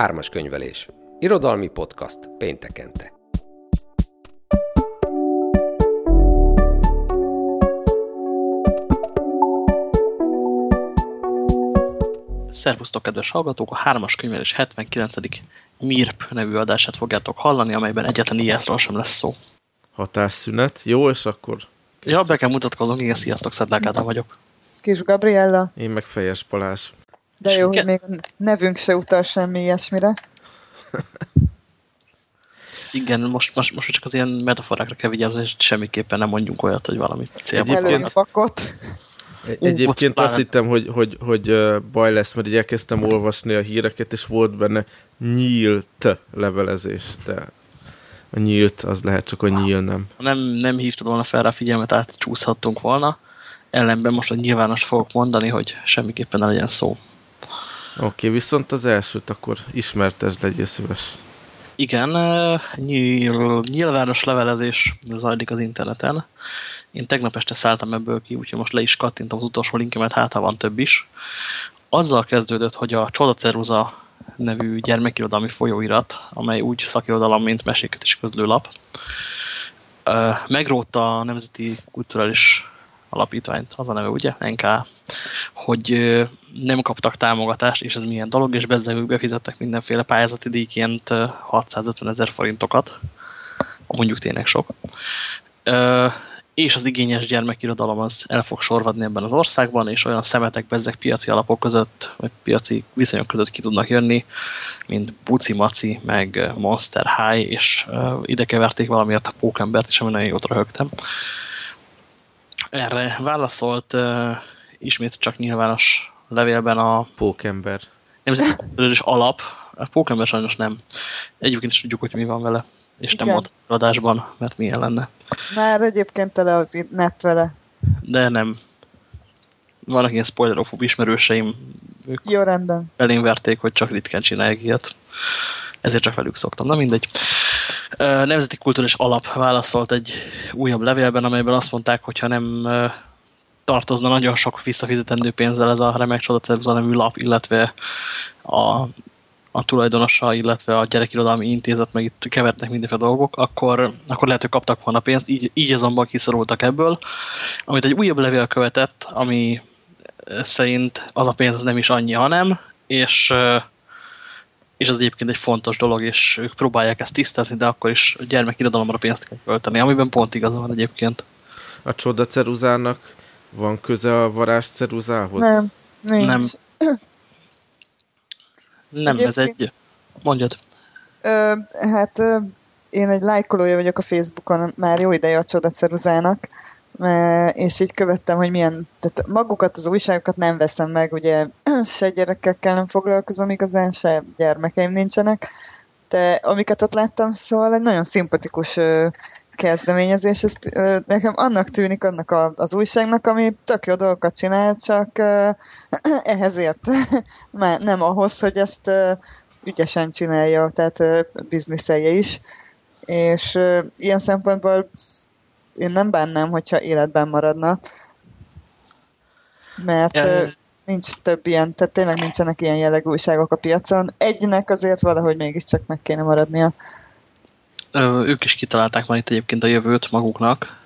Ármas könyvelés. Irodalmi podcast péntekente. Szervusztok, kedves hallgatók! A 3-as könyvelés 79. MIRP nevű adását fogjátok hallani, amelyben egyetlen ilyesről sem lesz szó. Hatásszünet. Jó, és akkor... Kezdjük. Ja, be kell mutatkozom. Igen, sziasztok, Szedlák Ádám vagyok. Kis Gabriella. Én meg Fejes Balázs. De jó, hogy még a nevünk se utal semmi ilyesmire. Igen, most, most, most csak az ilyen metaforákra kell vigyázni, és semmiképpen nem mondjunk olyat, hogy valami célban. Egyébként, fakot. Egyébként azt hittem, hogy, hogy, hogy baj lesz, mert így elkezdtem olvasni a híreket, és volt benne nyílt levelezés, de a nyílt az lehet csak a nyíl, nem. Ha nem, nem hívtad volna fel rá a figyelmet, átcsúszhattunk volna, ellenben most a nyilvános fogok mondani, hogy semmiképpen ne legyen szó. Oké, okay, viszont az elsőt akkor ismertes legyél szíves. Igen, nyíl, nyilvános levelezés zajlik az interneten. Én tegnap este szálltam ebből ki, úgyhogy most le is kattintom az utolsó linkemet, hát ha van több is. Azzal kezdődött, hogy a Csodaceruza nevű gyermekirodalmi folyóirat, amely úgy szakirodalom, mint meséket is közlőlap, megrótta a Nemzeti Kulturális Alapítványt, az a neve, ugye? NK, hogy nem kaptak támogatást, és ez milyen dolog, és bezzegük befizettek mindenféle pályázati díjként 650 ezer forintokat, mondjuk tényleg sok és az igényes gyermekirodalom az el fog sorvadni ebben az országban, és olyan szemetek bezzek piaci alapok között, vagy piaci viszonyok között ki tudnak jönni, mint Buci Maci, meg Monster High, és uh, ide keverték valamiért a pókembert, és ami nagyon jót röhögtem. Erre válaszolt uh, ismét csak nyilvános levélben a pókember. Nemzeti alap. A pókember sajnos nem. Egyébként is tudjuk, hogy mi van vele és Igen. nem ott adásban, mert milyen lenne. Már egyébként tele az net vele. De nem. Vannak ilyen spoilerofób ismerőseim, ők Jó, rendben. belém verték, hogy csak ritkán csinálják ilyet. Ezért csak velük szoktam. Na mindegy. Nemzeti Kulturális Alap válaszolt egy újabb levélben, amelyben azt mondták, hogyha nem tartozna nagyon sok visszafizetendő pénzzel ez a remek csodacerbuza nevű lap, illetve a a tulajdonosa, illetve a gyerekirodalmi intézet meg itt kevertek mindenféle dolgok, akkor, akkor lehet, hogy kaptak volna pénzt, így, így azonban kiszorultak ebből, amit egy újabb levél követett, ami szerint az a pénz nem is annyi, hanem, és, és az egyébként egy fontos dolog, és ők próbálják ezt tisztázni, de akkor is a gyermekirodalomra pénzt kell költeni, amiben pont igaza van egyébként. A csoda ceruzának van köze a varázs ceruzához? Nem, nincs. Nem. Nem, Egyébként, ez egy... Mondjad. Ö, hát ö, én egy lájkolója vagyok a Facebookon már jó ideje a Csodaceruzának, és így követtem, hogy milyen, tehát magukat, az újságokat nem veszem meg, ugye se gyerekekkel nem foglalkozom igazán, se gyermekeim nincsenek, de amiket ott láttam, szóval egy nagyon szimpatikus kezdeményezés, ezt nekem annak tűnik annak az újságnak, ami tök jó dolgokat csinál, csak ehhez ért. nem ahhoz, hogy ezt ügyesen csinálja, tehát bizniszelje is. És ilyen szempontból én nem bánnám, hogyha életben maradna, mert ja. nincs több ilyen, tehát tényleg nincsenek ilyen jellegű újságok a piacon. Egynek azért valahogy mégiscsak meg kéne maradnia ők is kitalálták már itt egyébként a jövőt maguknak,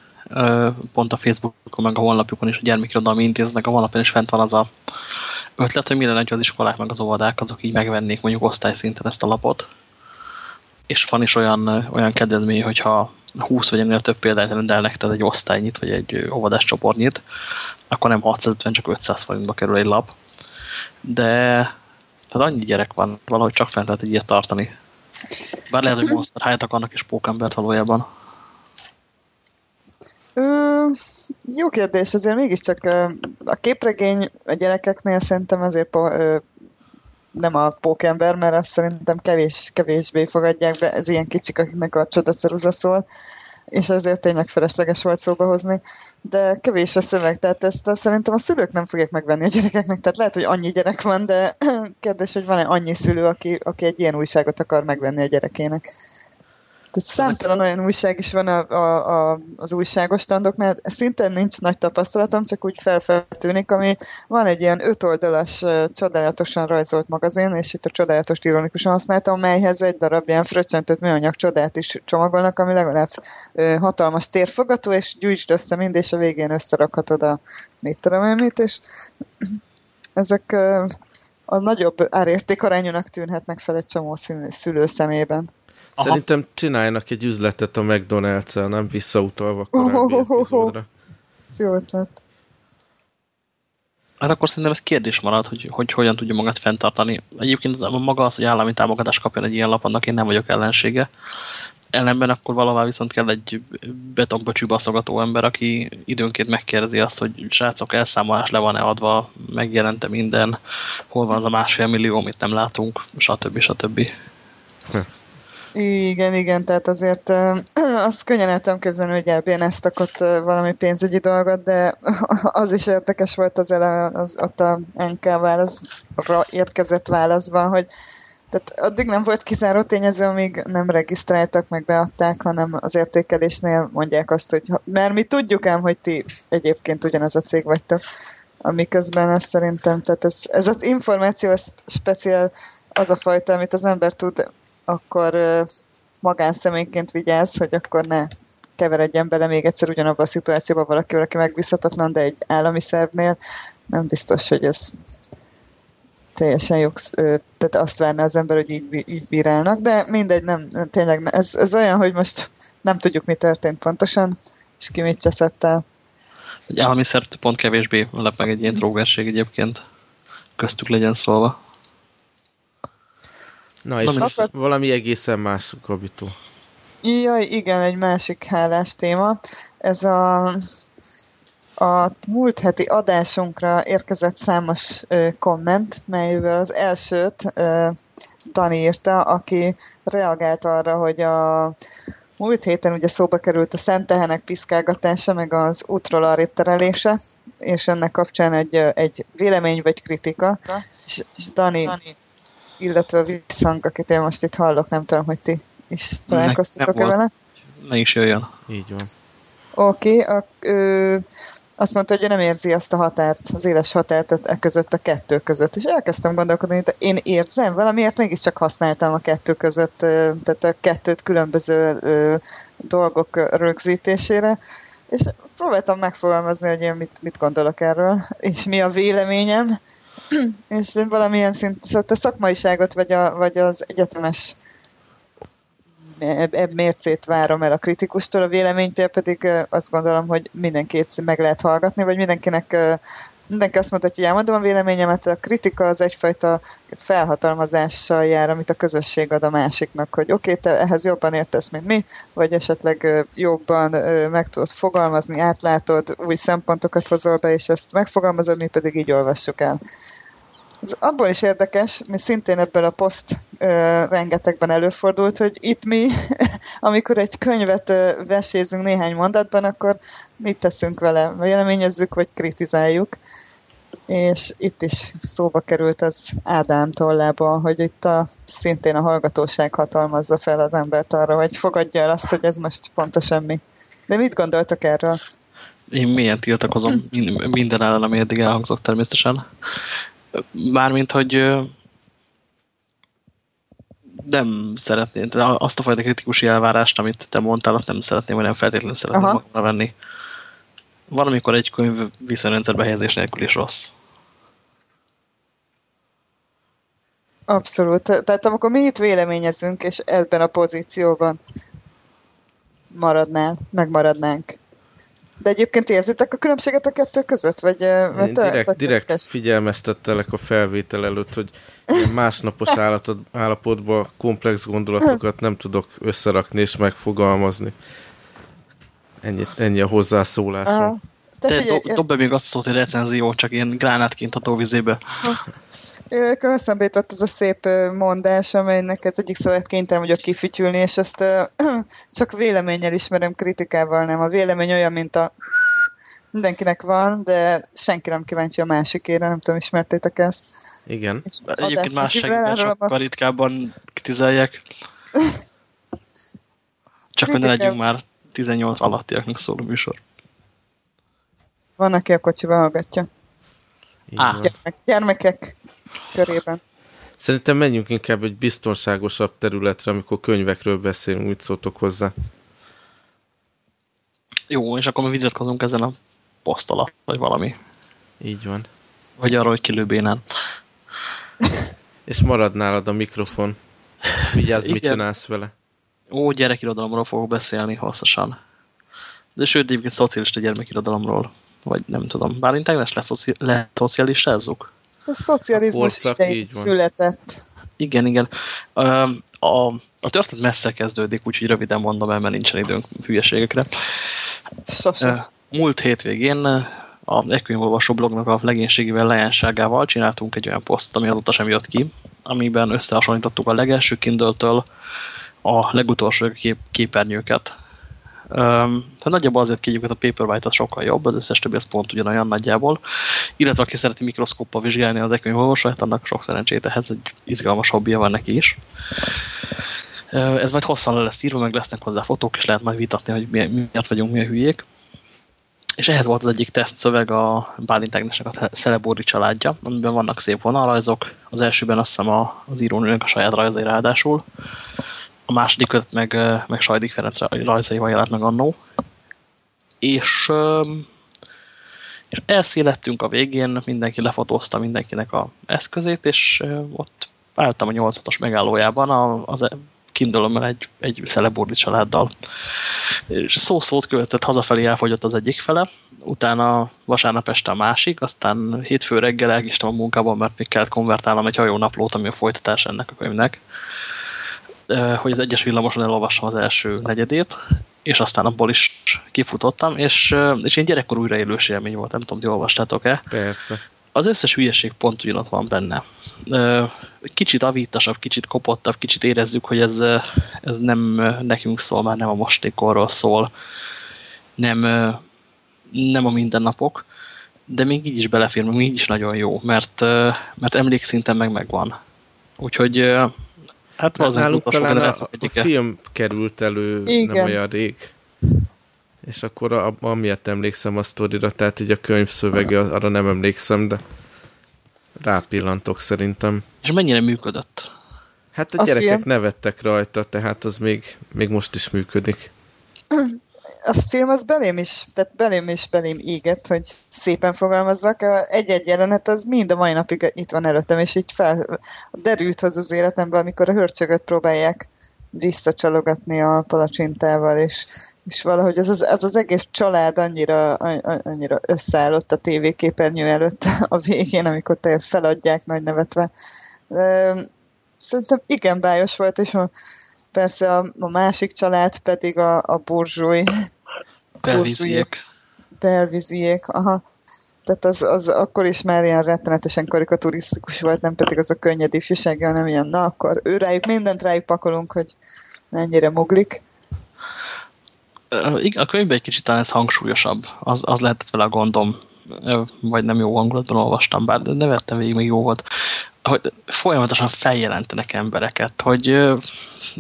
pont a Facebookon, meg a honlapjukon is a gyermekirodalmi intéznek, a honlapján is fent van az a ötlet, hogy mi lenne, hogy az iskolák meg az óvodák, azok így megvennék mondjuk osztályszinten ezt a lapot. És van is olyan, olyan kedvezmény, hogyha 20 vagy ennél több példát rendelnek, tehát egy osztálynyit, vagy egy óvodás csoportnyit, akkor nem 650, csak 500 forintba kerül egy lap. De tehát annyi gyerek van, valahogy csak fent lehet egy ilyet tartani. Bár lehet, hogy Monster High-t akarnak is pókembert valójában. Ö, jó kérdés, azért mégiscsak a képregény a gyerekeknél szerintem azért nem a pókember, mert azt szerintem kevés, kevésbé fogadják be, ez ilyen kicsik, akiknek a csodaszeruza szól és ezért tényleg felesleges volt szóba hozni, de kevés a szöveg, tehát ezt a, szerintem a szülők nem fogják megvenni a gyerekeknek, tehát lehet, hogy annyi gyerek van, de kérdés, hogy van-e annyi szülő, aki, aki egy ilyen újságot akar megvenni a gyerekének. Tehát számtalan olyan újság is van a, a, a, az újságos standoknál, szinte nincs nagy tapasztalatom, csak úgy felfeltűnik, ami van egy ilyen öt oldalas, csodálatosan rajzolt magazin, és itt a csodálatos ironikusan használtam, melyhez egy darab ilyen fröccsöntött műanyag csodát is csomagolnak, ami legalább ö, hatalmas térfogató, és gyújtsd össze mind, és a végén összerakhatod a mit tudom én mit, és ezek ö, a nagyobb árértékarányúnak tűnhetnek fel egy csomó szülő szemében. Aha. Szerintem csináljanak egy üzletet a McDonald's-el, nem visszautalva korábbi epizódra. Jó ötlet. Hát akkor szerintem ez kérdés marad, hogy, hogy hogyan tudja magát fenntartani. Egyébként az, maga az, hogy állami támogatást kapjon egy ilyen lap, annak én nem vagyok ellensége. Ellenben akkor valahová viszont kell egy betonba csübaszogató ember, aki időnként megkérdezi azt, hogy srácok, elszámolás le van-e adva, megjelente minden, hol van az a másfél millió, amit nem látunk, stb. stb. Hm. Igen, igen, tehát azért uh, azt könnyen el tudom képzelni, hogy elbéneztek ott valami pénzügyi dolgot, de az is érdekes volt az, ele, az ott a NK válaszra érkezett válaszban, hogy tehát addig nem volt kizáró tényező, amíg nem regisztráltak, meg beadták, hanem az értékelésnél mondják azt, hogy mert mi tudjuk ám, hogy ti egyébként ugyanaz a cég vagytok, amiközben ez szerintem, tehát ez, ez az információ ez speciál az a fajta, amit az ember tud akkor magánszemélyként vigyáz, hogy akkor ne keveredjen bele még egyszer ugyanabba a szituációba valaki, aki megbízhatatlan, de egy állami szervnél nem biztos, hogy ez teljesen jogsz, tehát azt várná az ember, hogy így, így bírálnak, de mindegy, nem, tényleg ez, ez olyan, hogy most nem tudjuk, mi történt pontosan, és ki mit cseszett el. Egy állami szerv pont kevésbé lep meg egy ilyen trógerség egyébként, köztük legyen szólva. Na, és Na, valami egészen más, Gabitó. Jaj, igen, egy másik hálás téma. Ez a, a múlt heti adásunkra érkezett számos ö, komment, melyvel az elsőt ö, Dani írta, aki reagált arra, hogy a múlt héten ugye szóba került a szentehenek piszkálgatása, meg az útról arrébb terelése, és ennek kapcsán egy, egy vélemény vagy kritika. És Dani, Dani illetve a visszhang, akit én most itt hallok, nem tudom, hogy ti is találkoztatok-e vele. Ne is jöjjön. Így van. Oké, okay, azt mondta, hogy ő nem érzi azt a határt, az éles határt e között a kettő között. És elkezdtem gondolkodni, hogy én érzem, valamiért mégiscsak használtam a kettő között, tehát a kettőt különböző dolgok rögzítésére, és próbáltam megfogalmazni, hogy én mit, mit gondolok erről, és mi a véleményem, és valamilyen szint, szóval a szakmaiságot, vagy, a, vagy az egyetemes ebb mércét várom el a kritikustól, a véleménytől pedig azt gondolom, hogy mindenkit meg lehet hallgatni, vagy mindenkinek mindenki azt mondta, hogy elmondom a véleményemet, a kritika az egyfajta felhatalmazással jár, amit a közösség ad a másiknak, hogy oké, okay, te ehhez jobban értesz, mint mi, vagy esetleg jobban meg tudod fogalmazni, átlátod, új szempontokat hozol be, és ezt megfogalmazod, mi pedig így olvassuk el. Ez abból is érdekes, mi szintén ebből a poszt ö, rengetegben előfordult, hogy itt mi, amikor egy könyvet ö, vesézünk néhány mondatban, akkor mit teszünk vele? Véleményezzük, vagy kritizáljuk. És itt is szóba került az Ádám tollából, hogy itt a, szintén a hallgatóság hatalmazza fel az embert arra, hogy fogadja el azt, hogy ez most pontosan mi. De mit gondoltak erről? Én milyen tiltakozom minden ellen, ami eddig elhangzott természetesen. Mármint, hogy nem szeretném, azt a fajta kritikusi elvárást, amit te mondtál, azt nem szeretném, vagy nem feltétlenül szeretném Aha. magamra venni. Van, amikor egy könyv viszonyrendszerbe helyezés nélkül is rossz. Abszolút. Tehát amikor mi itt véleményezünk, és ebben a pozícióban maradnál, megmaradnánk. De egyébként érzitek a különbséget a kettő között? Vagy, Én direkt, direkt figyelmeztettelek a felvétel előtt, hogy másnapos állapot, állapotban komplex gondolatokat nem tudok összerakni és megfogalmazni. Ennyi, ennyi a hozzászólásom. Te do, dob be még azt szólt, hogy recenzió, csak ilyen gránátként a tóvizébe. Nekem eszembe jutott ez a szép mondás, amelynek ez egyik szavát kénytelen vagyok kifütyülni, és ezt csak véleménnyel ismerem, kritikával nem. A vélemény olyan, mint a mindenkinek van, de senki nem kíváncsi a másikére, nem tudom, ismertétek ezt. Igen. És Egyébként más segíteni sokkal ritkábban kritizálják. Csak hogy ne legyünk már 18 alattiaknak szóló műsor. Van, aki a kocsiban hallgatja. Gyermek, gyermekek körében. Szerintem menjünk inkább egy biztonságosabb területre, amikor könyvekről beszélünk, mit szóltok hozzá. Jó, és akkor mi vitatkozunk ezen a poszt alatt, vagy valami. Így van. Vagy arról, hogy kilőbénen. és marad nálad a mikrofon. Vigyázz, mit csinálsz vele. Ó, gyerekirodalomról fogok beszélni hosszasan. De sőt, egyébként szocialista gyermekirodalomról. Vagy nem tudom. Bálint Ágnes leszocialistázzuk? A szocializmus a idején született. Igen, igen. A, a történet messze kezdődik, úgyhogy röviden mondom el, mert nincsen időnk hülyeségekre. Sose. Múlt hétvégén a Ekönyvolvasó blognak a legénységével lejánságával csináltunk egy olyan poszt, ami azóta sem jött ki, amiben összehasonlítottuk a legelső kindle a legutolsó kép képernyőket. Tehát nagyjából azért hogy a Paperwhite az sokkal jobb, az összes többi az pont ugyanolyan nagyjából. Illetve aki szereti mikroszkóppal vizsgálni az e-könyvolvasóját, annak sok szerencsét ehhez egy izgalmas hobbija van neki is. Ez majd hosszan le lesz írva, meg lesznek hozzá fotók, és lehet majd vitatni, hogy miért vagyunk mi a hülyék. És ehhez volt az egyik tesztszöveg a Bálint Ágnesnek a Szelebóri családja, amiben vannak szép vonalrajzok. Az elsőben azt hiszem az írónőnek a saját rajzai ráadásul a második kötet meg, meg Sajdik Ferenc rajzaival jelent meg annó. És, és elszélettünk a végén, mindenki lefotózta mindenkinek a eszközét, és ott álltam a 8 megállójában az kindle egy, egy szelebordi családdal. És szó-szót követett, hazafelé elfogyott az egyik fele, utána vasárnap este a másik, aztán hétfő reggel elkistem a munkában, mert még kellett konvertálnom egy hajónaplót, ami a folytatás ennek a könyvnek hogy az egyes villamoson elolvassam az első negyedét, és aztán abból is kifutottam, és, és én gyerekkor újraélős élmény volt, nem tudom, ti olvastátok-e? Persze. Az összes hülyeség pont ugyanott van benne. Kicsit avítasabb, kicsit kopottabb, kicsit érezzük, hogy ez, ez nem nekünk szól, már nem a mostékorról szól, nem, nem a mindennapok, de még így is belefér, még így is nagyon jó, mert, mert emlékszinten meg megvan. Úgyhogy Hát Nálunk talán a, a film került elő Igen. nem olyan rég. És akkor a, amiatt emlékszem a sztorira, tehát így a könyv szövege, arra nem emlékszem, de rápillantok szerintem. És mennyire működött? Hát a, a gyerekek film? nevettek rajta, tehát az még, még most is működik. az film az belém is, tehát belém is belém égett, hogy szépen fogalmazzak. Egy-egy jelenet az mind a mai napig itt van előttem, és így fel, derült hoz az életembe, amikor a hörcsögöt próbálják visszacsalogatni a palacsintával, és, és valahogy az az, az az egész család annyira, annyira összeállott a tévéképernyő előtt a végén, amikor te feladják nagy nevetve. Szerintem igen bájos volt, és a, persze a, a másik család pedig a, a burzsúj. Belvíziek. Belvíziek, aha. Tehát az, az akkor is már ilyen rettenetesen karikaturisztikus volt, nem pedig az a könnyed ifjúsága, hanem ilyen, na akkor ő rájuk mindent rájuk pakolunk, hogy mennyire muglik. A könyvben egy kicsit talán ez hangsúlyosabb. Az, az lehetett vele a gondom, vagy nem jó hangulatban olvastam, bár ne vettem végig, még jó volt hogy folyamatosan feljelentenek embereket, hogy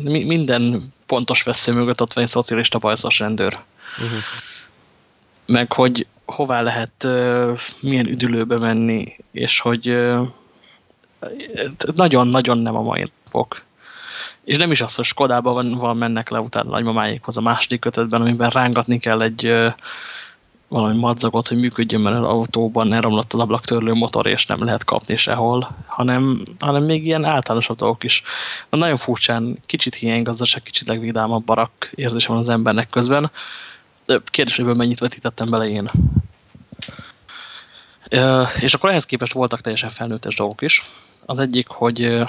minden pontos vesző mögött ott van egy szocialista bajszos rendőr. Uh -huh. Meg hogy hová lehet milyen üdülőbe menni, és hogy nagyon-nagyon nem a mai napok. És nem is az, hogy Skodában van, van mennek le utána nagymamáikhoz a második kötetben, amiben rángatni kell egy valami madzagot, hogy működjön, mert az autóban elromlott az ablaktörlő motor, és nem lehet kapni sehol, hanem, hanem még ilyen általánosabb dolgok is. Na, nagyon furcsán, kicsit hiánygazdaság, kicsit legvidámabb barak érzése van az embernek közben. Kérdés, hogy mennyit vetítettem bele én. És akkor ehhez képest voltak teljesen felnőttes dolgok is. Az egyik, hogy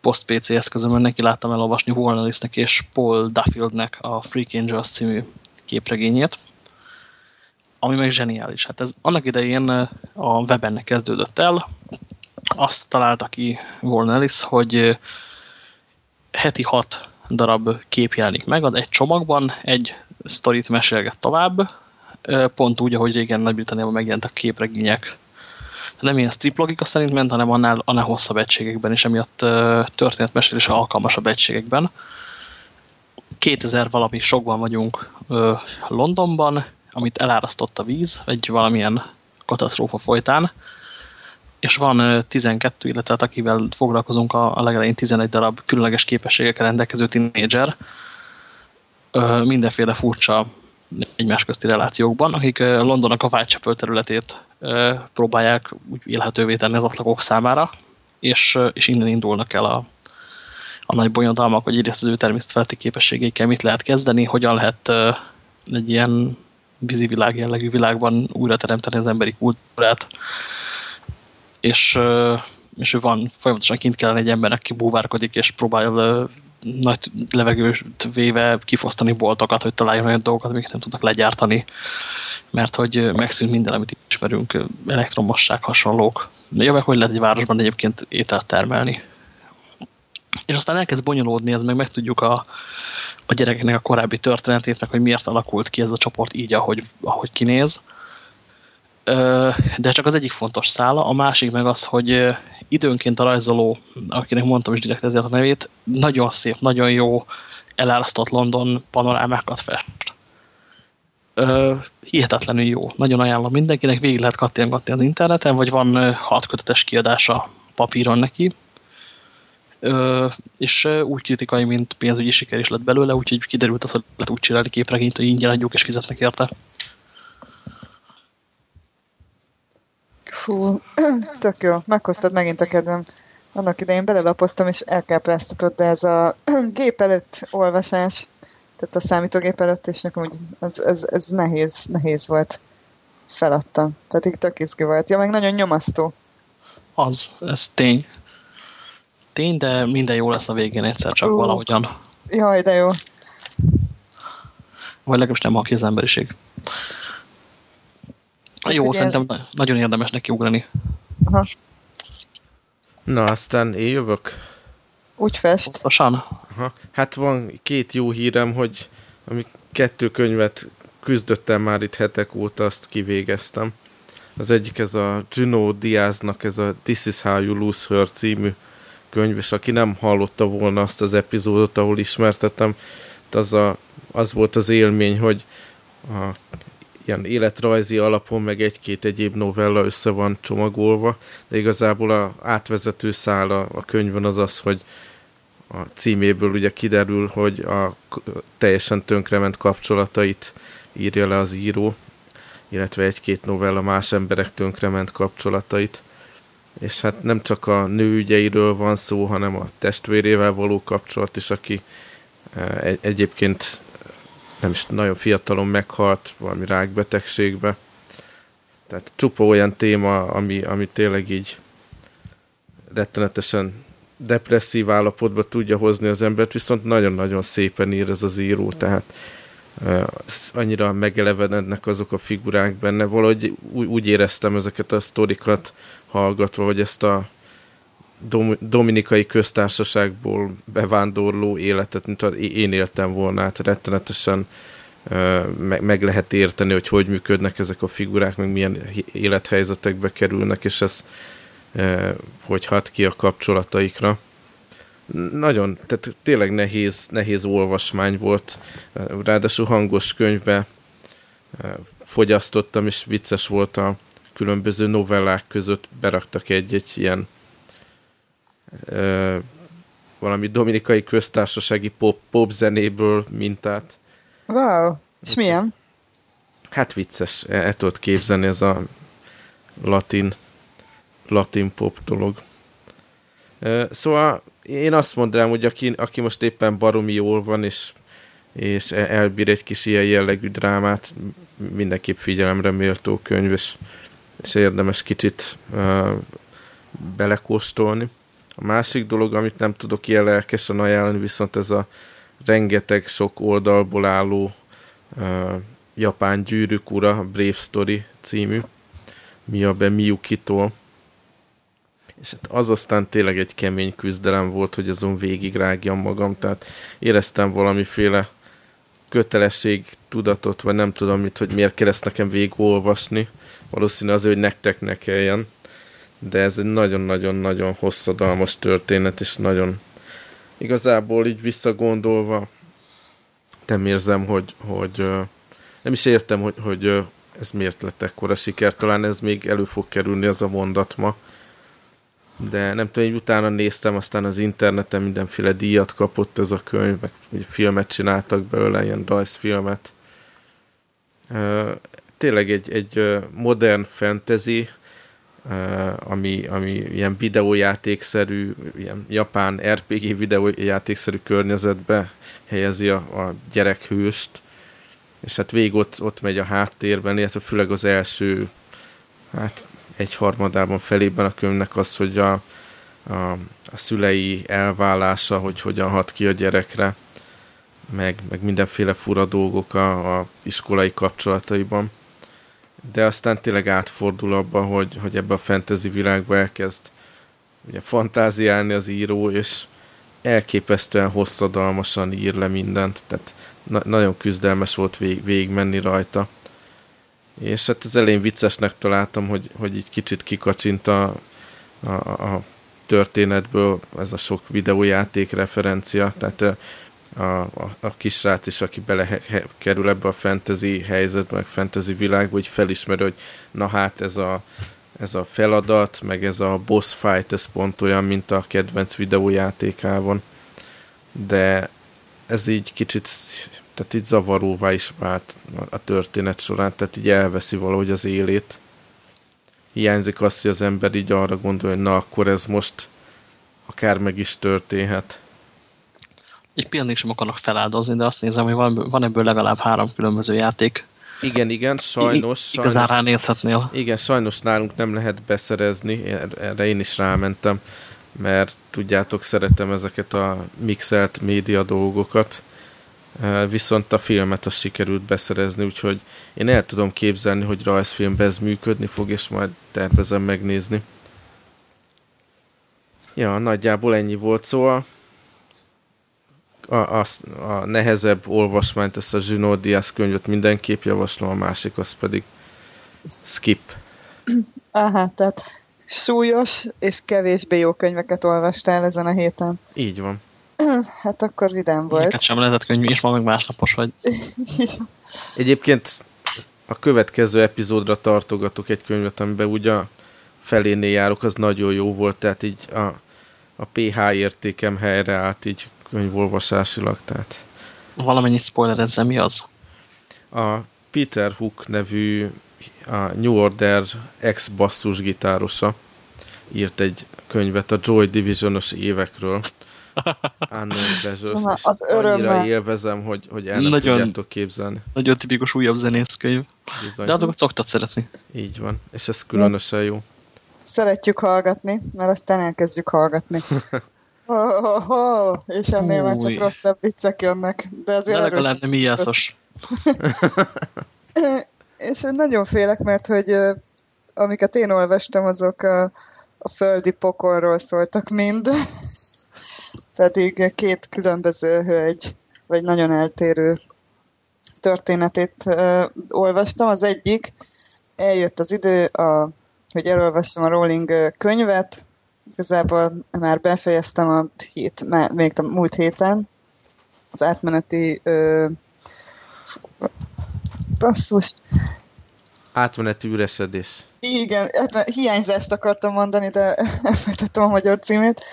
post-PC eszközömön neki láttam elolvasni Warner és Paul Duffieldnek a Freak Angels című képregényét ami meg zseniális. Hát ez annak idején a webben kezdődött el, azt találta ki Warren Ellis, hogy heti hat darab kép jelenik meg, az egy csomagban, egy sztorit mesélget tovább, pont úgy, ahogy régen Nagy-Britanniában megjelentek képregények. Nem ilyen strip logika szerint ment, hanem annál, annál hosszabb egységekben, és emiatt történetmesélésre alkalmasabb egységekben 2000 valami sokban vagyunk Londonban, amit elárasztott a víz egy valamilyen katasztrófa folytán, és van 12, illetve hát akivel foglalkozunk a, a legelején 11 darab különleges képességekkel rendelkező tínédzser, mindenféle furcsa egymás közti relációkban, akik Londonnak a Whitechapel területét próbálják úgy élhetővé tenni az atlagok számára, és, és innen indulnak el a, a nagy bonyodalmak, hogy egyrészt az ő természetfeletti képességeikkel mit lehet kezdeni, hogyan lehet egy ilyen vízivilág jellegű világban újra teremteni az emberi kultúrát, és, és van, folyamatosan kint kellene egy embernek, aki búvárkodik, és próbálja nagy levegőt véve kifosztani boltokat, hogy találjon olyan dolgokat, amiket nem tudnak legyártani, mert hogy megszűnt minden, amit ismerünk, elektromosság hasonlók. Meg hogy lehet egy városban egyébként ételt termelni. És aztán elkezd bonyolódni, ez meg megtudjuk a, a gyerekeknek a korábbi történetét, meg hogy miért alakult ki ez a csoport így, ahogy, ahogy kinéz de csak az egyik fontos szála, a másik meg az, hogy időnként a rajzoló, akinek mondtam is direkt ezért a nevét, nagyon szép, nagyon jó elárasztott London panorámákat fest. Hihetetlenül jó. Nagyon ajánlom mindenkinek, végig lehet kattintgatni az interneten, vagy van hat kötetes kiadása papíron neki. És úgy kritikai, mint pénzügyi siker is lett belőle, úgyhogy kiderült az, hogy lehet úgy csinálni képregényt, hogy ingyen adjuk és fizetnek érte. Fú, tök jó. Meghoztad megint a kedvem. Annak idején belelapoztam, és elkápráztatott, de ez a gép előtt olvasás, tehát a számítógép előtt, és nekem úgy, ez, ez, ez nehéz, nehéz volt. Feladtam. Tehát így tök izgi volt. Ja, meg nagyon nyomasztó. Az, ez tény. Tény, de minden jó lesz a végén egyszer, csak uh. valahogyan. Jaj, de jó. Vagy legalábbis nem haki az emberiség. Jó, ugye... szerintem nagyon érdemes neki ugrani. Aha. Na, aztán én jövök. Úgy fest. Pontosan. Aha. Hát van két jó hírem, hogy ami kettő könyvet küzdöttem már itt hetek óta, azt kivégeztem. Az egyik ez a Juno Diaznak ez a This is how you lose her című könyv, és aki nem hallotta volna azt az epizódot, ahol ismertettem, az, a, az volt az élmény, hogy a ilyen életrajzi alapon, meg egy-két egyéb novella össze van csomagolva, de igazából a átvezető szál a, a könyvön az az, hogy a címéből ugye kiderül, hogy a teljesen tönkrement kapcsolatait írja le az író, illetve egy-két novella más emberek tönkrement kapcsolatait. És hát nem csak a nő ügyeiről van szó, hanem a testvérével való kapcsolat is, aki e, egyébként nem is nagyon fiatalon meghalt valami rákbetegségbe. Tehát csupa olyan téma, ami, ami tényleg így rettenetesen depresszív állapotba tudja hozni az embert, viszont nagyon-nagyon szépen ír ez az író, tehát annyira megelevenednek azok a figurák benne. Valahogy úgy, éreztem ezeket a sztorikat hallgatva, vagy ezt a Dom- Dominikai köztársaságból bevándorló életet, mint én éltem volna, hát rettenetesen meg lehet érteni, hogy hogy működnek ezek a figurák, meg milyen élethelyzetekbe kerülnek, és ez hogy hat ki a kapcsolataikra. Nagyon, tehát tényleg nehéz, nehéz olvasmány volt, ráadásul hangos könyvbe fogyasztottam, és vicces volt a különböző novellák között beraktak egy-egy ilyen ö, valami dominikai köztársasági pop, pop zenéből mintát. Wow, és milyen? Hát vicces, el, el tudod képzelni ez a latin, latin pop dolog. Ö, szóval én azt mondanám, hogy aki, aki most éppen baromi jól van, és, és elbír egy kis ilyen jellegű drámát, mindenképp figyelemre méltó könyv, és, és érdemes kicsit uh, belekóstolni. A másik dolog, amit nem tudok ilyen lelkesen ajánlani, viszont ez a rengeteg sok oldalból álló uh, japán gyűrűk ura, Brave Story című, Miyabe Miyuki-tól. És hát az aztán tényleg egy kemény küzdelem volt, hogy azon végig rágjam magam, tehát éreztem valamiféle kötelesség tudatot, vagy nem tudom mit, hogy miért kell ezt nekem végig olvasni. Valószínű az, hogy nektek ne kelljen de ez egy nagyon-nagyon-nagyon hosszadalmas történet, és nagyon igazából így visszagondolva nem érzem, hogy, hogy nem is értem, hogy, hogy ez miért lett ekkora siker. Talán ez még elő fog kerülni az a mondat ma. De nem tudom, hogy utána néztem, aztán az interneten mindenféle díjat kapott ez a könyv, meg filmet csináltak belőle, ilyen rajzfilmet. Tényleg egy, egy modern fantasy, ami, ami ilyen videójátékszerű, ilyen japán RPG videójátékszerű környezetbe helyezi a, a gyerekhőst, és hát végig ott, ott megy a háttérben, illetve főleg az első hát egy harmadában felében a könyvnek az, hogy a, a, a szülei elválása, hogy hogyan hat ki a gyerekre, meg, meg mindenféle fura dolgok a, a iskolai kapcsolataiban. De aztán tényleg átfordul abba, hogy, hogy ebbe a fantasy világba elkezd ugye, fantáziálni az író, és elképesztően hosszadalmasan ír le mindent, tehát na- nagyon küzdelmes volt vég- végigmenni rajta. És hát az elején viccesnek találtam, hogy, hogy így kicsit kikacsint a, a, a történetből ez a sok videójáték referencia, tehát a, a, a kisrác is, aki belekerül ebbe a fantasy helyzetbe, meg fantasy világba, hogy felismeri, hogy na hát ez a, ez a feladat, meg ez a boss fight, ez pont olyan, mint a kedvenc videójátékában. De ez így kicsit, tehát így zavaróvá is vált a történet során, tehát így elveszi valahogy az élét. Hiányzik az, hogy az ember így arra gondol, hogy na, akkor ez most akár meg is történhet. Egy pillanatig sem akarnak feláldozni, de azt nézem, hogy van, van ebből legalább három különböző játék. Igen, igen, sajnos. I igazán sajnos, ránézhetnél. Igen, sajnos nálunk nem lehet beszerezni, erre én is rámentem mert tudjátok, szeretem ezeket a mixelt média dolgokat, viszont a filmet az sikerült beszerezni, úgyhogy én el tudom képzelni, hogy rajzfilmben ez működni fog, és majd tervezem megnézni. Ja, nagyjából ennyi volt, szóval a, a, a nehezebb olvasmányt, ezt a Junot Diaz könyvet mindenképp javaslom, a másik az pedig skip. Aha, tehát súlyos és kevésbé jó könyveket olvastál ezen a héten. Így van. Hát akkor vidám volt. Neked sem lehetett könyv, és ma meg másnapos vagy. Egyébként a következő epizódra tartogatok egy könyvet, amiben ugye a felénél járok, az nagyon jó volt, tehát így a, a PH értékem helyreállt így könyvolvasásilag, tehát... Valamennyit spoilerezze, mi az? A Peter Hook nevű a New Order ex-basszus gitárosa írt egy könyvet a Joy Division-os évekről. Unknown Pleasures, Na, és annyira élvezem, hogy, hogy el nem nagyon, tudjátok képzelni. Nagyon tipikus újabb zenészkönyv. Bizony. De azokat szoktad szeretni. Így van, és ez különösen jó. Szeretjük hallgatni, mert aztán elkezdjük hallgatni. Oh, oh, oh, és ennél Új. már csak rosszabb viccek jönnek. De azért de legalább nem íjászos. és én nagyon félek, mert hogy amiket én olvastam, azok a, a földi pokolról szóltak mind. Pedig két különböző hölgy, vagy nagyon eltérő történetét uh, olvastam. Az egyik, eljött az idő, a, hogy elolvastam a Rolling könyvet, igazából már befejeztem a hét, még a múlt héten, az átmeneti ö, basszus. Átmeneti üresedés. Igen, hát hiányzást akartam mondani, de elfelejtettem a magyar címét.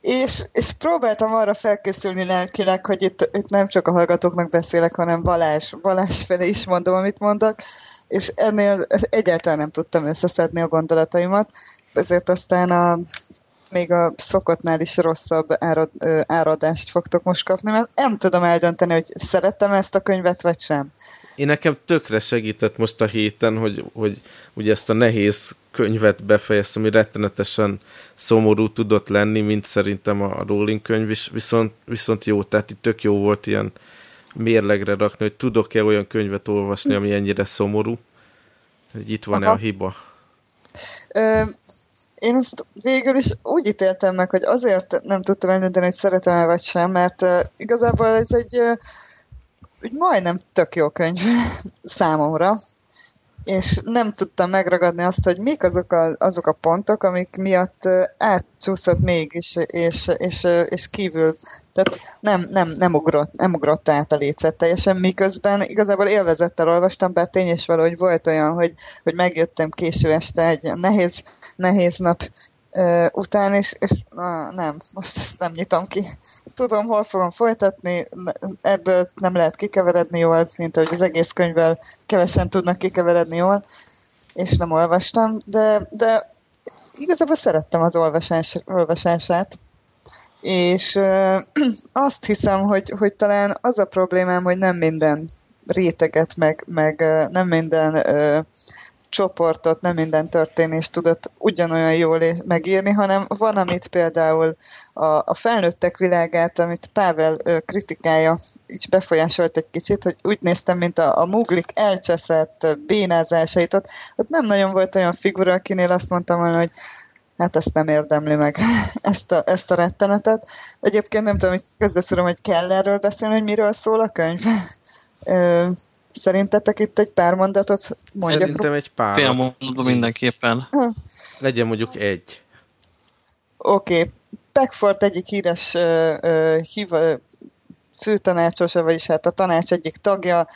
És, és próbáltam arra felkészülni lelkileg, hogy itt, itt nem csak a hallgatóknak beszélek, hanem Balázs, Balázs felé is mondom, amit mondok, és ennél egyáltalán nem tudtam összeszedni a gondolataimat, ezért aztán a, még a szokottnál is rosszabb árad, áradást fogtok most kapni, mert nem tudom eldönteni, hogy szerettem ezt a könyvet, vagy sem én nekem tökre segített most a héten, hogy, hogy ugye ezt a nehéz könyvet befejeztem, ami rettenetesen szomorú tudott lenni, mint szerintem a Rowling könyv is, viszont, viszont jó, tehát itt tök jó volt ilyen mérlegre rakni, hogy tudok-e olyan könyvet olvasni, ami ennyire szomorú, hogy itt van-e a hiba. Ö, én ezt végül is úgy ítéltem meg, hogy azért nem tudtam eldönteni, hogy szeretem-e vagy sem, mert uh, igazából ez egy uh, úgy majdnem tök jó könyv számomra, és nem tudtam megragadni azt, hogy mik azok a, azok a pontok, amik miatt átcsúszott mégis, és, és, és kívül tehát nem, nem, nem, ugrott, nem ugrott át a lécet teljesen, miközben igazából élvezettel olvastam, bár tény is valahogy volt olyan, hogy, hogy megjöttem késő este egy nehéz, nehéz nap uh, után, és, és na, nem, most ezt nem nyitom ki. Tudom, hol fogom folytatni, ebből nem lehet kikeveredni jól, mint ahogy az egész könyvvel kevesen tudnak kikeveredni jól, és nem olvastam, de, de igazából szerettem az olvasás, olvasását, és uh, azt hiszem, hogy, hogy talán az a problémám, hogy nem minden réteget, meg, meg nem minden uh, csoportot, nem minden történést tudott ugyanolyan jól megírni, hanem van, amit például a, a felnőttek világát, amit Pável ö, kritikája így befolyásolt egy kicsit, hogy úgy néztem, mint a, a muglik elcseszett bénázásait, ott, ott nem nagyon volt olyan figura, akinél azt mondtam volna, hogy hát ezt nem érdemli meg, ezt a, ezt a rettenetet. Egyébként nem tudom, hogy közbeszúrom, hogy kell erről beszélni, hogy miről szól a könyv. szerintetek itt egy pár mondatot mondjak? Szerintem egy pár. Fél mondatban mindenképpen. Legyen mondjuk egy. Oké. Okay. Beckford egyik híres uh, uh, hív, főtanácsosa, vagyis hát a tanács egyik tagja,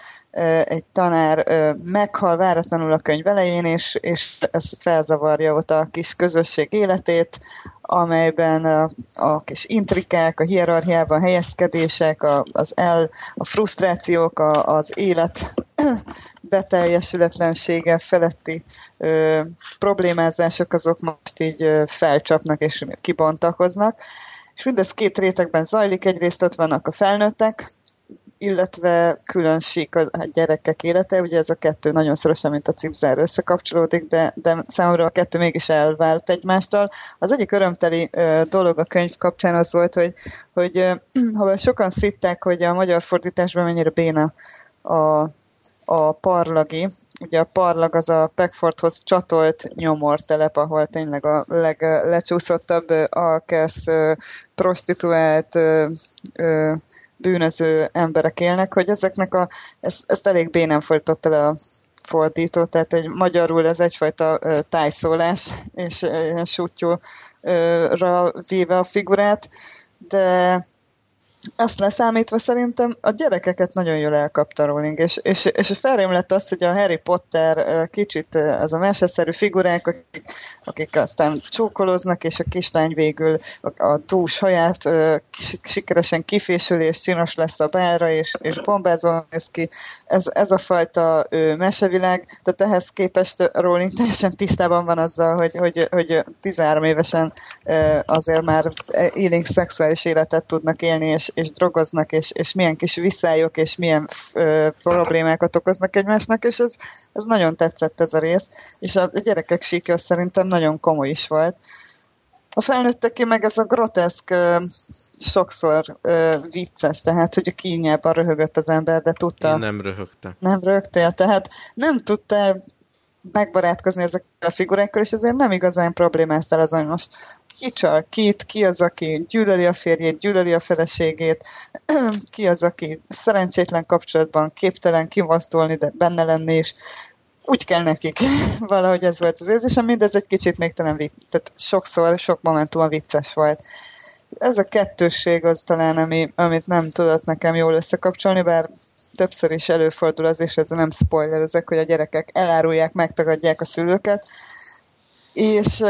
egy tanár meghal váratlanul a könyv elején, és, és ez felzavarja ott a kis közösség életét, amelyben a, a kis intrikák, a hierarchiában helyezkedések, a, az el, a frusztrációk, a, az élet beteljesületlensége feletti ö, problémázások azok most így ö, felcsapnak és kibontakoznak. És mindez két rétegben zajlik, egyrészt ott vannak a felnőttek, illetve különség a gyerekek élete, ugye ez a kettő nagyon szorosan, mint a cipzár összekapcsolódik, de, de számomra a kettő mégis elvált egymástól. Az egyik örömteli ö, dolog a könyv kapcsán az volt, hogy, hogy ö, sokan szitták, hogy a magyar fordításban mennyire béna a, a parlagi, ugye a parlag az a Peckfordhoz csatolt nyomortelep, ahol tényleg a leglecsúszottabb alkesz, prostituált, bűnöző emberek élnek, hogy ezeknek a, ezt, ezt elég bénán folytatta le a fordító, tehát egy magyarul ez egyfajta ö, tájszólás, és ilyen sútyóra véve a figurát, de ezt leszámítva szerintem a gyerekeket nagyon jól elkapta Rowling, és, és, és felrém lett az, hogy a Harry Potter kicsit az a meseszerű figurák, akik, akik aztán csókoloznak, és a kislány végül a, a dús haját sikeresen kifésül, és csinos lesz a bára, és, és bombázol néz ki. Ez, ez a fajta ő, mesevilág, tehát ehhez képest Rowling teljesen tisztában van azzal, hogy, hogy, hogy 13 évesen azért már élénk szexuális életet tudnak élni, és, és drogoznak, és, és milyen kis visszályok, és milyen ö, problémákat okoznak egymásnak, és ez, ez nagyon tetszett ez a rész, és a gyerekek síkja szerintem nagyon komoly is volt. A felnőtteké meg ez a groteszk ö, sokszor ö, vicces, tehát hogy a kínjában röhögött az ember, de tudta... Én nem röhögtem. Nem röhögtél, tehát nem tudta megbarátkozni ezekkel a figurákkal, és ezért nem igazán problémáztál azon, most ki csal kit, ki az, aki gyűlöli a férjét, gyűlöli a feleségét, ki az, aki szerencsétlen kapcsolatban képtelen kimozdulni, de benne lenni, és úgy kell nekik. Valahogy ez volt az érzésem, mindez egy kicsit még talán tehát sokszor, sok momentum a vicces volt. Ez a kettősség az talán, ami, amit nem tudott nekem jól összekapcsolni, bár többször is előfordul az, és ez nem spoiler, ezek, hogy a gyerekek elárulják, megtagadják a szülőket, és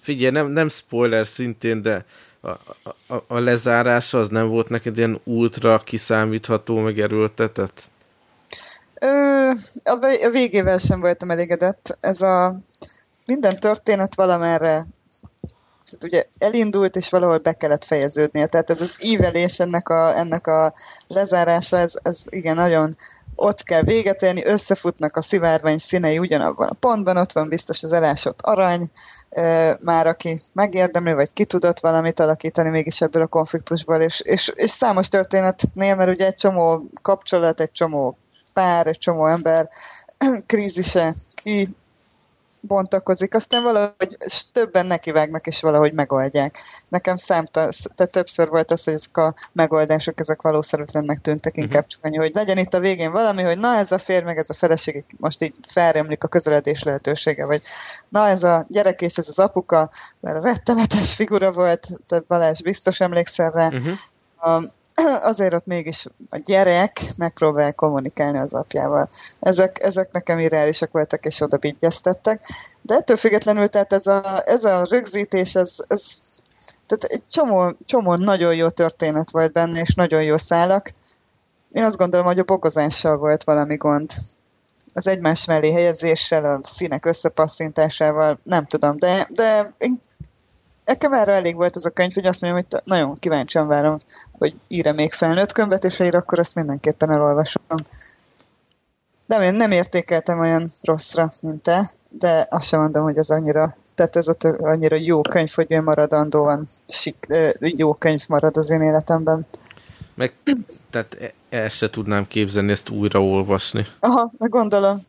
Figyelj, nem, nem spoiler szintén, de a, a, a lezárás az nem volt neked ilyen ultra kiszámítható, meg erőltetett? Ö, a végével sem voltam elégedett. Ez a minden történet valamerre tehát ugye elindult, és valahol be kellett fejeződnie. Tehát ez az ívelés, ennek a, ennek a lezárása, ez, ez igen, nagyon ott kell véget érni, összefutnak a szivárvány színei ugyanabban a pontban, ott van biztos az elásott arany, már aki megérdemli, vagy ki tudott valamit alakítani mégis ebből a konfliktusból, és, és, és számos történetnél, mert ugye egy csomó kapcsolat, egy csomó pár, egy csomó ember krízise ki bontakozik, aztán valahogy többen nekivágnak és valahogy megoldják. Nekem számta, tehát többször volt az, hogy ezek a megoldások, ezek valószerűtlennek tűntek inkább csak annyi, hogy legyen itt a végén valami, hogy na ez a férj, meg ez a feleség, most így felremlik a közeledés lehetősége, vagy na ez a gyerek és ez az apuka, mert rettenetes figura volt, tehát Balázs biztos emlékszel rá, uh-huh azért ott mégis a gyerek megpróbál kommunikálni az apjával. Ezek, ezek nekem irreálisak voltak, és oda bigyeztettek. De ettől függetlenül, tehát ez a, ez a rögzítés, ez, ez tehát egy csomó, csomó nagyon jó történet volt benne, és nagyon jó szálak. Én azt gondolom, hogy a bogozással volt valami gond. Az egymás mellé helyezéssel, a színek összepasszintásával, nem tudom, de, de én nekem erre elég volt ez a könyv, hogy azt mondjam, hogy nagyon kíváncsian várom, hogy ír-e még felnőtt könyvet, és ha ír, akkor azt mindenképpen elolvasom. De én nem értékeltem olyan rosszra, mint te, de azt sem mondom, hogy ez annyira, tehát ez a tök, annyira jó könyv, hogy ő maradandóan sik, jó könyv marad az én életemben. Meg, tehát e, el se tudnám képzelni ezt újraolvasni. Aha, gondolom.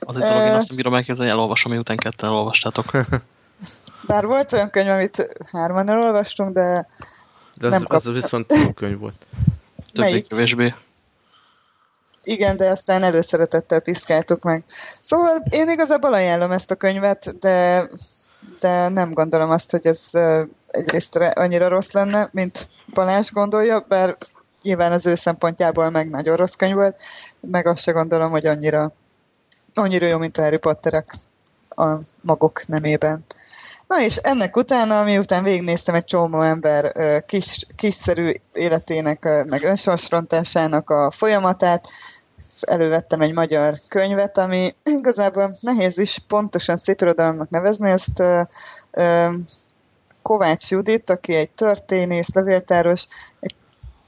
Az egy dolog, én azt nem bírom elkezdeni, elolvasom, miután ketten elolvastátok. Bár volt olyan könyv, amit hárman elolvastunk, de, de az, nem az viszont jó könyv volt. Többé-kevésbé. Igen, de aztán előszeretettel piszkáltuk meg. Szóval én igazából ajánlom ezt a könyvet, de, de nem gondolom azt, hogy ez egyrészt annyira rossz lenne, mint Balázs gondolja, bár nyilván az ő szempontjából meg nagyon rossz könyv volt, meg azt se gondolom, hogy annyira, annyira jó, mint a Harry Potterek a magok nemében. Na és ennek utána, miután végignéztem egy csomó ember kis, kiszerű életének, meg önsorsrontásának a folyamatát, elővettem egy magyar könyvet, ami igazából nehéz is pontosan szépirodalomnak nevezni, ezt Kovács Judit, aki egy történész, levéltáros, egy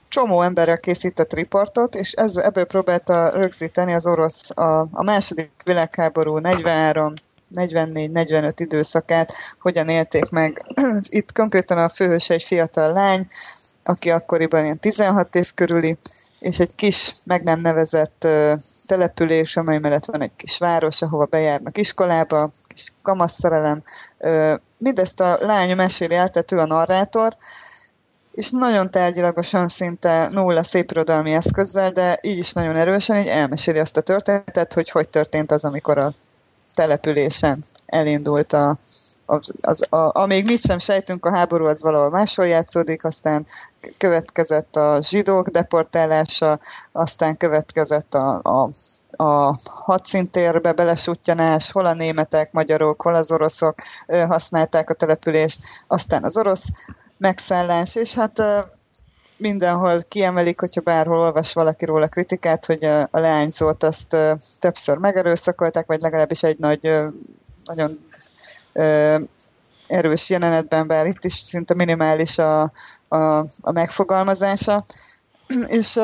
csomó emberrel készített riportot, és ez, ebből próbálta rögzíteni az orosz a, a második világháború 43 44-45 időszakát hogyan élték meg. Itt konkrétan a főhős egy fiatal lány, aki akkoriban ilyen 16 év körüli, és egy kis, meg nem nevezett település, amely mellett van egy kis város, ahova bejárnak iskolába, kis kamaszszerelem. Ö, mindezt a lány meséli el, tehát ő a narrátor, és nagyon tárgyilagosan, szinte nulla szépirodalmi eszközzel, de így is nagyon erősen így elmeséli azt a történetet, hogy hogy történt az, amikor a településen elindult a, az, az, a, amíg mit sem sejtünk, a háború az valahol máshol játszódik, aztán következett a zsidók deportálása, aztán következett a, a, a hadszintérbe belesúttyanás, hol a németek, magyarok, hol az oroszok használták a települést, aztán az orosz megszállás, és hát mindenhol kiemelik, hogyha bárhol olvas valaki róla kritikát, hogy a, a leányzót azt többször megerőszakolták, vagy legalábbis egy nagy, nagyon erős jelenetben, bár itt is szinte minimális a, a, a megfogalmazása. És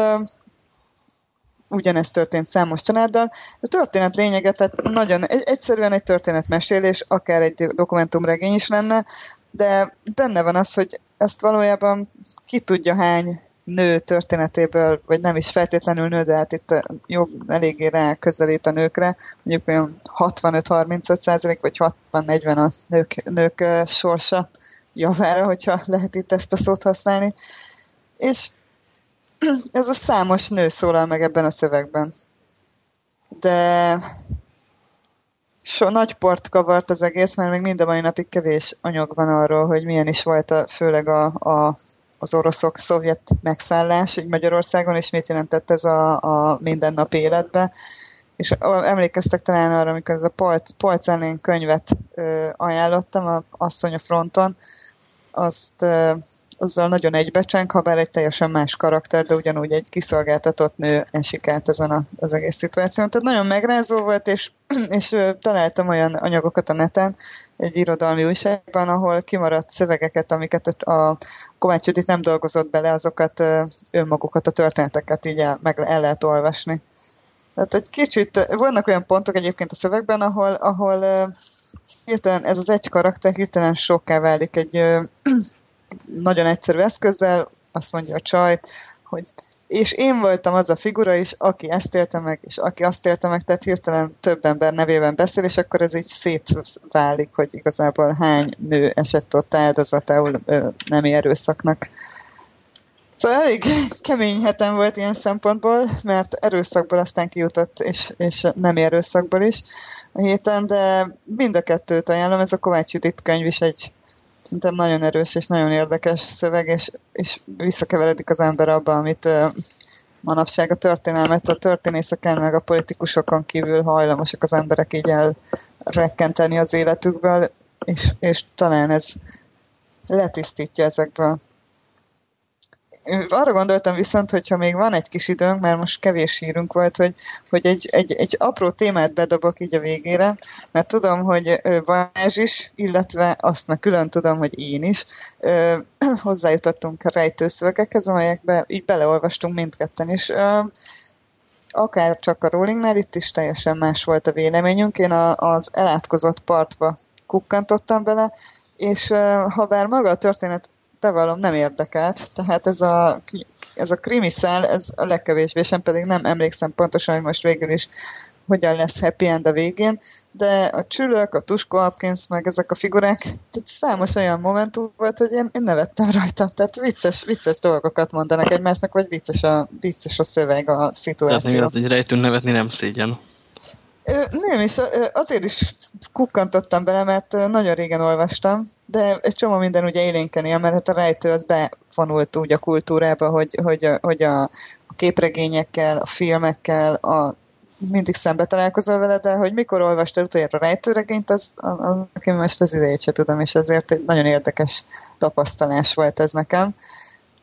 ugyanezt történt számos családdal. A történet lényege, tehát nagyon egyszerűen egy történetmesélés, akár egy dokumentumregény is lenne, de benne van az, hogy ezt valójában ki tudja hány nő történetéből, vagy nem is feltétlenül nő, de hát itt jó, eléggé rá közelít a nőkre, mondjuk olyan 65-35 százalék, vagy 60-40 a nők, nők sorsa javára, hogyha lehet itt ezt a szót használni. És ez a számos nő szólal meg ebben a szövegben. De so nagy port kavart az egész, mert még mind a mai napig kevés anyag van arról, hogy milyen is volt a, főleg a, a, az oroszok szovjet megszállás így Magyarországon, és mit jelentett ez a, a mindennapi életbe. És emlékeztek talán arra, amikor ez a polc könyvet ö, ajánlottam, a Asszony a fronton, azt ö, azzal nagyon egybecseng, ha bár egy teljesen más karakter, de ugyanúgy egy kiszolgáltatott nő esik át ezen a, az egész szituáción. Tehát nagyon megrázó volt, és, és találtam olyan anyagokat a neten, egy irodalmi újságban, ahol kimaradt szövegeket, amiket a Kovács Judit nem dolgozott bele, azokat önmagukat, a történeteket így el, meg el lehet olvasni. Tehát egy kicsit, vannak olyan pontok egyébként a szövegben, ahol, ahol hirtelen ez az egy karakter hirtelen sokká válik egy nagyon egyszerű eszközzel, azt mondja a csaj, hogy és én voltam az a figura is, aki ezt élte meg, és aki azt élte meg, tehát hirtelen több ember nevében beszél, és akkor ez így szétválik, hogy igazából hány nő esett ott áldozatául nem erőszaknak. Szóval elég kemény hetem volt ilyen szempontból, mert erőszakból aztán kijutott, és, és nem erőszakból is a héten, de mind a kettőt ajánlom, ez a Kovács Judit könyv is egy szerintem nagyon erős és nagyon érdekes szöveg, és, és visszakeveredik az ember abba, amit manapság a történelmet a történészeken meg a politikusokon kívül hajlamosak az emberek így elrekkenteni az életükből, és, és talán ez letisztítja ezekből arra gondoltam viszont, hogyha még van egy kis időnk, mert most kevés sírunk volt, hogy, hogy egy, egy, egy apró témát bedobok így a végére, mert tudom, hogy Balázs is, illetve azt meg külön tudom, hogy én is ö, hozzájutottunk a rejtőszövegekhez, amelyekbe így beleolvastunk mindketten, és ö, akár csak a Rollingnál, itt is teljesen más volt a véleményünk. Én a, az elátkozott partba kukkantottam bele, és ha bár maga a történet bevallom, nem érdekelt. Tehát ez a, ez a krimiszál, ez a legkevésbé, sem pedig nem emlékszem pontosan, hogy most végül is hogyan lesz happy end a végén, de a csülök, a Tusko Hopkins, meg ezek a figurák, tehát számos olyan momentum volt, hogy én, én nevettem rajta, tehát vicces, vicces dolgokat mondanak egymásnak, vagy vicces a, vicces a szöveg, a szituáció. Tehát hogy rejtőn nevetni nem szégyen. Nem, és azért is kukkantottam bele, mert nagyon régen olvastam, de egy csomó minden ugye élénken él, mert hát a rejtő az bevonult úgy a kultúrába, hogy, hogy, a, hogy a, képregényekkel, a filmekkel, a, mindig szembe találkozol vele, de hogy mikor olvastál utoljára a rejtőregényt, az, az nekem most az idejét se tudom, és ezért egy nagyon érdekes tapasztalás volt ez nekem.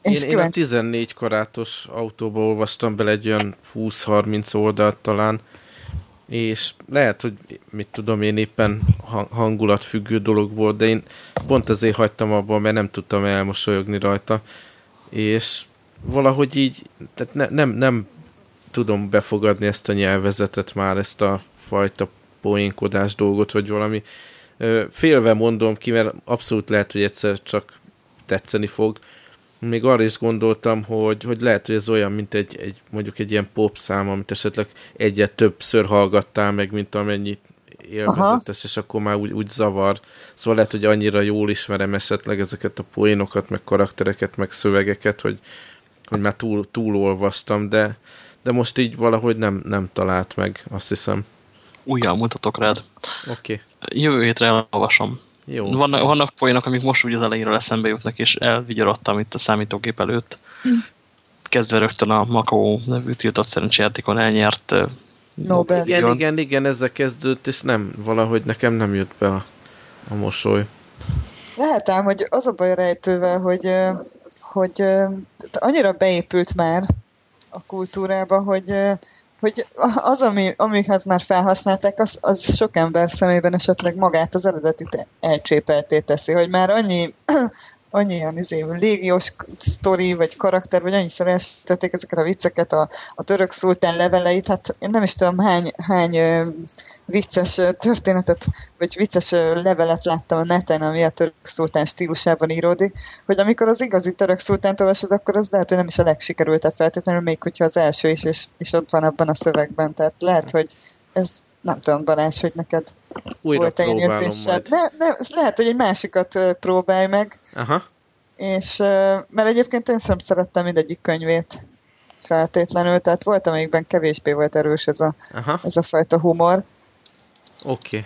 És én, kíváncsi... én a 14 karátos autóba olvastam bele egy olyan 20-30 oldalt talán, és lehet, hogy mit tudom én éppen hangulatfüggő dolog volt, de én pont ezért hagytam abba, mert nem tudtam elmosolyogni rajta, és valahogy így, tehát ne, nem, nem tudom befogadni ezt a nyelvezetet már, ezt a fajta poénkodás dolgot, vagy valami. Félve mondom ki, mert abszolút lehet, hogy egyszer csak tetszeni fog, még arra is gondoltam, hogy, hogy lehet, hogy ez olyan, mint egy, egy mondjuk egy ilyen pop szám, amit esetleg egyet többször hallgattál meg, mint amennyit élvezetes, és akkor már úgy, úgy zavar. Szóval lehet, hogy annyira jól ismerem esetleg ezeket a poénokat, meg karaktereket, meg szövegeket, hogy, hogy már túl, túlolvastam, de, de most így valahogy nem, nem talált meg, azt hiszem. Újjal mutatok rád. Oké. Okay. Jövő hétre elolvasom. Jó. Vannak, vannak poénok, amik most úgy az elejéről eszembe jutnak, és elvigyorodtam itt a számítógép előtt. Kezdve rögtön a Makó nevű tiltott szerencsejátékon elnyert Nobel. Igen, igen, igen, ezzel kezdődött, és nem, valahogy nekem nem jött be a, a mosoly. Lehet ám, hogy az a baj rejtővel, hogy, hogy annyira beépült már a kultúrába, hogy hogy az, ami, amihez már felhasználták, az, az sok ember szemében esetleg magát az eredetit elcsépelté teszi, hogy már annyi annyi ilyen izé, légiós sztori, vagy karakter, vagy annyiszor elsütötték ezeket a vicceket, a, a török szultán leveleit, hát én nem is tudom hány, hány vicces történetet, vagy vicces levelet láttam a neten, ami a török szultán stílusában íródik, hogy amikor az igazi török szultánt olvasod, akkor az lehet, hogy nem is a legsikerültebb feltétlenül, még hogyha az első is, és, és ott van abban a szövegben. Tehát lehet, hogy ez nem tudom, Balázs, hogy neked Újra volt egy érzésed. Ne, ne, lehet, hogy egy másikat próbálj meg. Aha. És, mert egyébként én sem szerettem mindegyik könyvét feltétlenül, tehát volt, amelyikben kevésbé volt erős ez a, Aha. ez a fajta humor. Oké.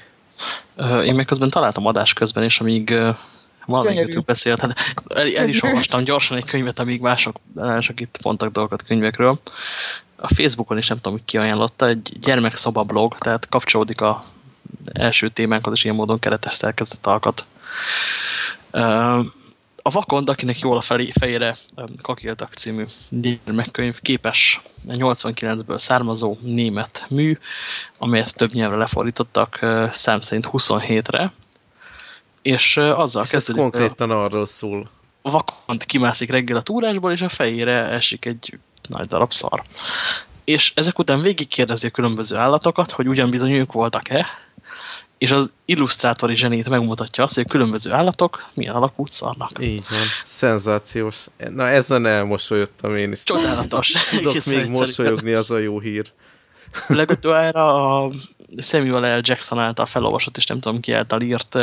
Okay. Én még közben találtam adás közben is, amíg valamelyikük beszélt. Hát el, el is olvastam gyorsan egy könyvet, amíg mások, mások itt mondtak dolgokat könyvekről a Facebookon is nem tudom, hogy ki ajánlotta, egy gyermekszoba blog, tehát kapcsolódik a első témánkhoz, és ilyen módon keretes szerkezet alkat. A Vakond, akinek jól a felé, fejére kakiltak című gyermekkönyv, képes 89-ből származó német mű, amelyet több nyelvre lefordítottak, szám szerint 27-re, és azzal és kezdődik... ez konkrétan arról szól. A Vakond kimászik reggel a túrásból, és a fejére esik egy nagy darab szar. És ezek után végigkérdezi a különböző állatokat, hogy ugyan bizony ők voltak-e, és az illusztrátori zsenét megmutatja azt, hogy a különböző állatok milyen alakút szarnak. Így van. Szenzációs. Na ezen elmosolyodtam én is. Csodálatos. Tudok még mosolyogni, az a jó hír. Legutoljára a Samuel L. Jackson által felolvasott, és nem tudom ki által írt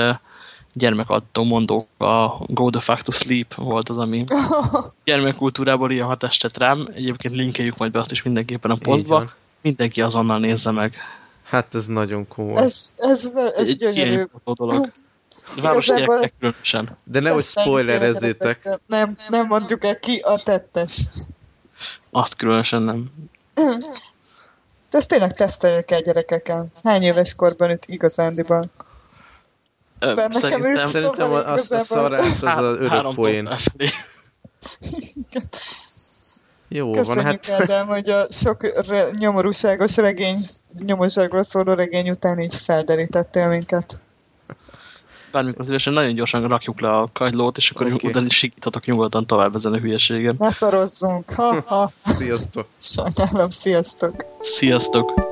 gyermekadó mondók, a Go the fuck to sleep volt az, ami gyermekkultúrából ilyen hatást tett rám. Egyébként linkeljük majd be azt is mindenképpen a posztba. Mindenki azonnal nézze meg. Hát ez nagyon komoly. Ez, ez, ez Egy gyönyörű. dolog. Városi gyerekek különösen. De nehogy spoilerezzétek. Nem, nem mondjuk el ki a tettes. Azt különösen nem. De ezt tényleg teszteljük kell gyerekeken. Hány éves korban itt igazándiban? Bár nekem Szerintem Szerintem a, a, szarás az az örök poén. Jó van, Köszönjük, hát Ádám, hogy a sok re- nyomorúságos regény, nyomorúságról szóló regény után így felderítettél minket. Bármikor szívesen nagyon gyorsan rakjuk le a kagylót, és akkor okay. utána sikítatok nyugodtan tovább ezen a hülyeségen. Ne szarozzunk! Ha, ha. sziasztok! Sajnálom, sziasztok! Sziasztok!